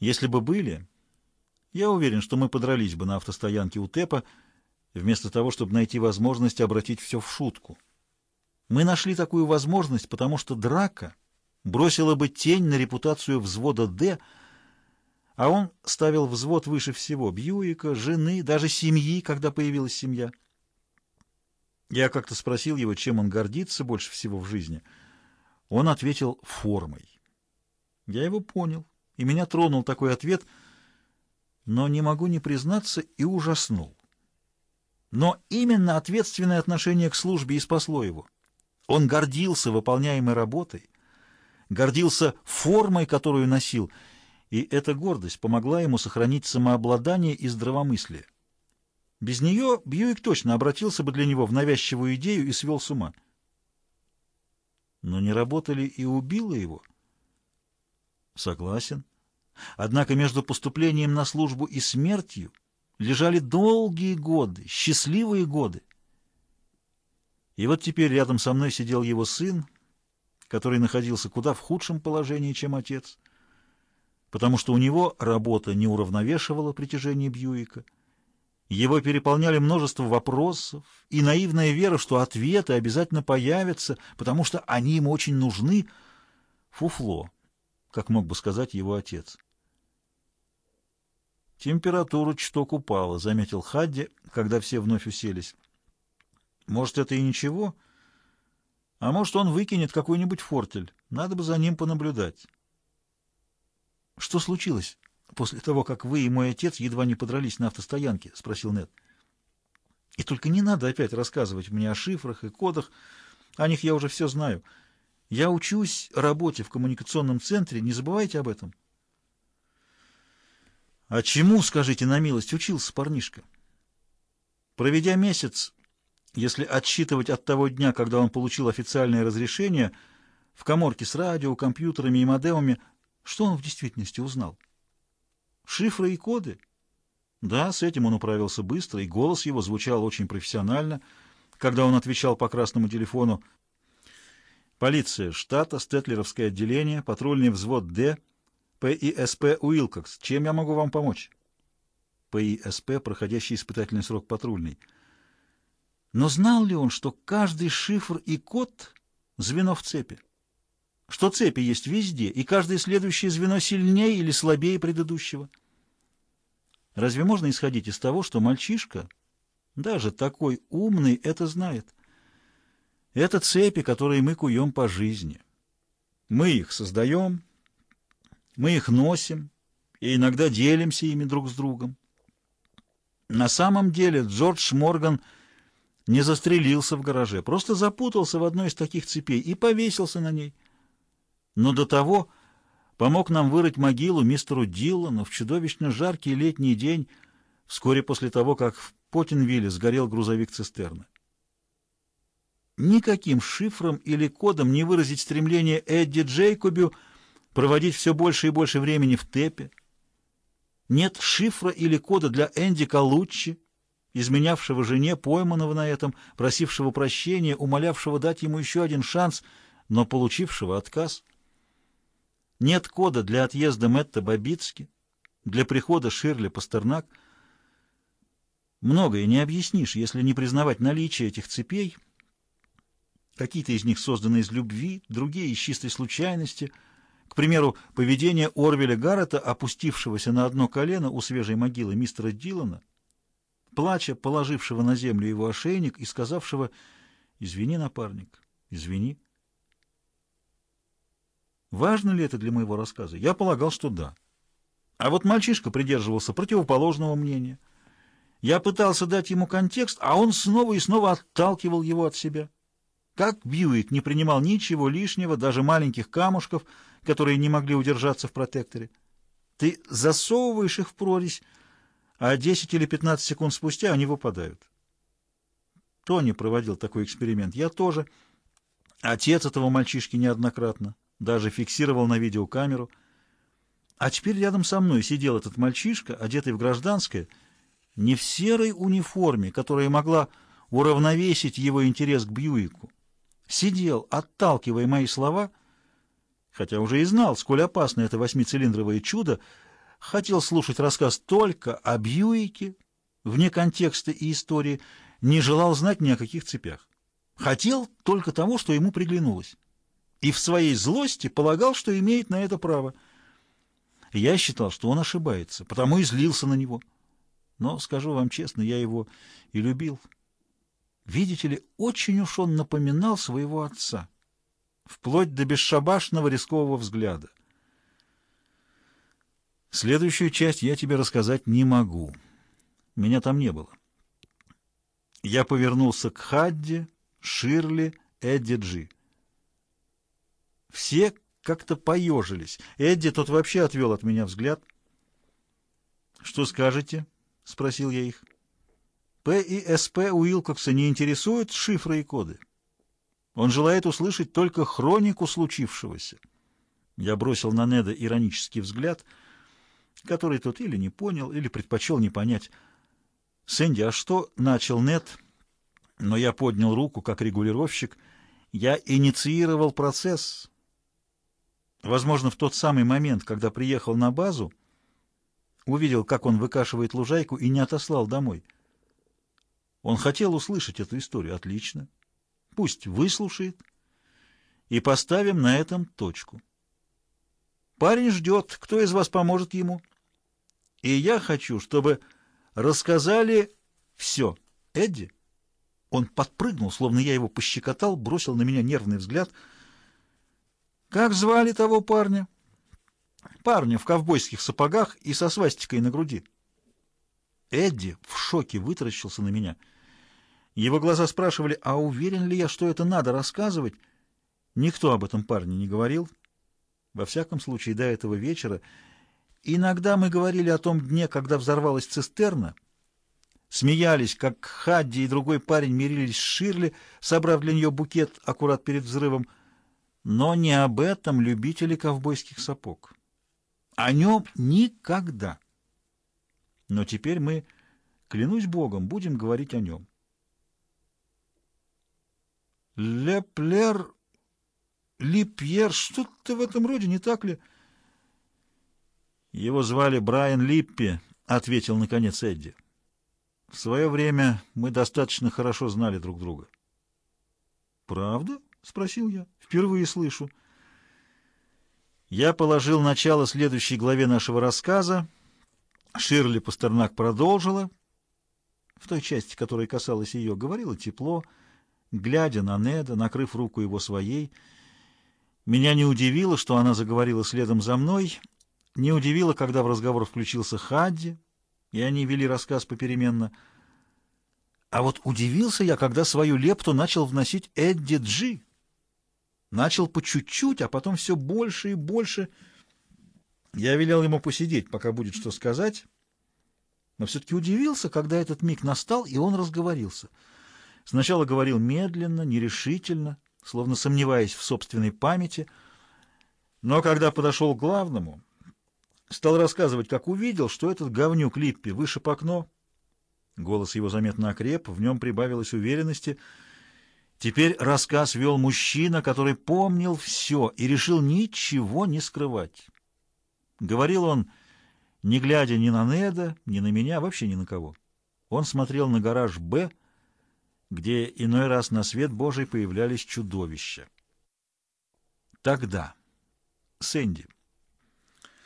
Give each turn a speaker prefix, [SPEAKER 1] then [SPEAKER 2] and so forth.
[SPEAKER 1] Если бы были, я уверен, что мы подрались бы на автостоянке у Тепа, вместо того, чтобы найти возможность обратить все в шутку. Мы нашли такую возможность, потому что драка бросила бы тень на репутацию взвода «Д», а он ставил взвод выше всего — Бьюика, жены, даже семьи, когда появилась семья. Я как-то спросил его, чем он гордится больше всего в жизни. Он ответил «формой». Я его понял, и меня тронул такой ответ, но не могу не признаться и ужаснул. Но именно ответственное отношение к службе и спасло его. Он гордился выполняемой работой, гордился формой, которую носил, и эта гордость помогла ему сохранить самообладание и здравомыслие. Без нее Бьюик точно обратился бы для него в навязчивую идею и свел с ума. Но не работали и убило его? Согласен. Однако между поступлением на службу и смертью лежали долгие годы, счастливые годы. И вот теперь рядом со мной сидел его сын, который находился куда в худшем положении, чем отец, потому что у него работа не уравновешивала притяжение Бьюика. Его переполняли множество вопросов и наивная вера, что ответы обязательно появятся, потому что они ему очень нужны. Фуфло, как мог бы сказать его отец. Температура чуток упала, заметил Хадди, когда все вновь уселись. Может, это и ничего, а может, он выкинет какой-нибудь фортель. Надо бы за ним понаблюдать. — Что случилось после того, как вы и мой отец едва не подрались на автостоянке? — спросил Нед. — И только не надо опять рассказывать мне о шифрах и кодах. О них я уже все знаю. Я учусь работе в коммуникационном центре, не забывайте об этом. — А чему, скажите на милость, учился парнишка? Проведя месяц если отсчитывать от того дня, когда он получил официальное разрешение, в коморке с радио, компьютерами и модемами, что он в действительности узнал? Шифры и коды? Да, с этим он управился быстро, и голос его звучал очень профессионально, когда он отвечал по красному телефону. Полиция штата, Стетлеровское отделение, патрульный взвод «Д», ПИСП «Уилкокс». Чем я могу вам помочь? ПИСП, проходящий испытательный срок патрульный. Но знал ли он, что каждый шифр и код — звено в цепи? Что цепи есть везде, и каждое следующее звено сильнее или слабее предыдущего? Разве можно исходить из того, что мальчишка, даже такой умный, это знает? Это цепи, которые мы куем по жизни. Мы их создаем, мы их носим, и иногда делимся ими друг с другом. На самом деле Джордж Морган — не застрелился в гараже, просто запутался в одной из таких цепей и повесился на ней. Но до того помог нам вырыть могилу мистеру Дилану в чудовищно жаркий летний день, вскоре после того, как в Потенвилле сгорел грузовик цистерны. Никаким шифром или кодом не выразить стремление Эдди Джейкобю проводить все больше и больше времени в Тепе. Нет шифра или кода для Энди Калуччи, изменявшего жене, пойманного на этом, просившего прощения, умолявшего дать ему еще один шанс, но получившего отказ. Нет кода для отъезда Мэтта Бабицки, для прихода Ширли Пастернак. Многое не объяснишь, если не признавать наличие этих цепей. Какие-то из них созданы из любви, другие — из чистой случайности. Примеру, поведение Орвеля Гаррета, опустившегося на одно колено у свежей могилы мистера Дилана, плача, положившего на землю его ошейник и сказавшего «Извини, напарник, извини». Важно ли это для моего рассказа? Я полагал, что да. А вот мальчишка придерживался противоположного мнения. Я пытался дать ему контекст, а он снова и снова отталкивал его от себя. Как Бьюик не принимал ничего лишнего, даже маленьких камушков, которые не могли удержаться в протекторе. Ты засовываешь их в прорезь, а 10 или 15 секунд спустя они выпадают. Тони проводил такой эксперимент, я тоже. Отец этого мальчишки неоднократно, даже фиксировал на видеокамеру. А теперь рядом со мной сидел этот мальчишка, одетый в гражданское, не в серой униформе, которая могла уравновесить его интерес к Бьюику. Сидел, отталкивая мои слова, хотя уже и знал, сколь опасно это восьмицилиндровое чудо, хотел слушать рассказ только о Бьюике, вне контекста и истории, не желал знать ни о каких цепях. Хотел только того, что ему приглянулось. И в своей злости полагал, что имеет на это право. Я считал, что он ошибается, потому и злился на него. Но, скажу вам честно, я его и любил. Видите ли, очень уж он напоминал своего отца, вплоть до бесшабашного рискового взгляда. Следующую часть я тебе рассказать не могу. Меня там не было. Я повернулся к Хадди, Ширли, Эдди Джи. Все как-то поежились. Эдди тот вообще отвел от меня взгляд. «Что скажете?» — спросил я их. «П и СП Уилкокса не интересуют шифры и коды. Он желает услышать только хронику случившегося». Я бросил на Неда иронический взгляд, который тот или не понял, или предпочел не понять. «Сэнди, а что?» — начал Нед, но я поднял руку, как регулировщик. «Я инициировал процесс». Возможно, в тот самый момент, когда приехал на базу, увидел, как он выкашивает лужайку и не отослал домой. Он хотел услышать эту историю. Отлично. Пусть выслушает. И поставим на этом точку. Парень ждет, кто из вас поможет ему. И я хочу, чтобы рассказали все. Эдди? Он подпрыгнул, словно я его пощекотал, бросил на меня нервный взгляд. Как звали того парня? Парня в ковбойских сапогах и со свастикой на груди. Эдди в шоке вытаращился на меня. Его глаза спрашивали, а уверен ли я, что это надо рассказывать? Никто об этом парне не говорил. Во всяком случае, до этого вечера. Иногда мы говорили о том дне, когда взорвалась цистерна, смеялись, как Хадди и другой парень мирились с Ширли, собрав для нее букет аккурат перед взрывом, но не об этом любители ковбойских сапог. О нем никогда. Но теперь мы, клянусь Богом, будем говорить о нем. Леплер, Липьер, что-то в этом роде, не так ли? Его звали Брайан Липпи, ответил наконец Эдди. В свое время мы достаточно хорошо знали друг друга. Правда? спросил я. Впервые слышу. Я положил начало следующей главе нашего рассказа. Ширли Пастернак продолжила. В той части, которая касалась ее, говорила тепло, глядя на Неда, накрыв руку его своей. Меня не удивило, что она заговорила следом за мной, не удивило, когда в разговор включился Хадди, и они вели рассказ попеременно. А вот удивился я, когда свою лепту начал вносить Эдди Джи. Начал по чуть-чуть, а потом все больше и больше. Я велел ему посидеть, пока будет что сказать, но все-таки удивился, когда этот миг настал, и он разговорился. Сначала говорил медленно, нерешительно, словно сомневаясь в собственной памяти, но когда подошел к главному, стал рассказывать, как увидел, что этот говнюк Липпи вышиб окно. Голос его заметно окреп, в нем прибавилось уверенности — Теперь рассказ вел мужчина, который помнил все и решил ничего не скрывать. Говорил он, не глядя ни на Неда, ни на меня, вообще ни на кого. Он смотрел на гараж «Б», где иной раз на свет Божий появлялись чудовища. Тогда, Сэнди,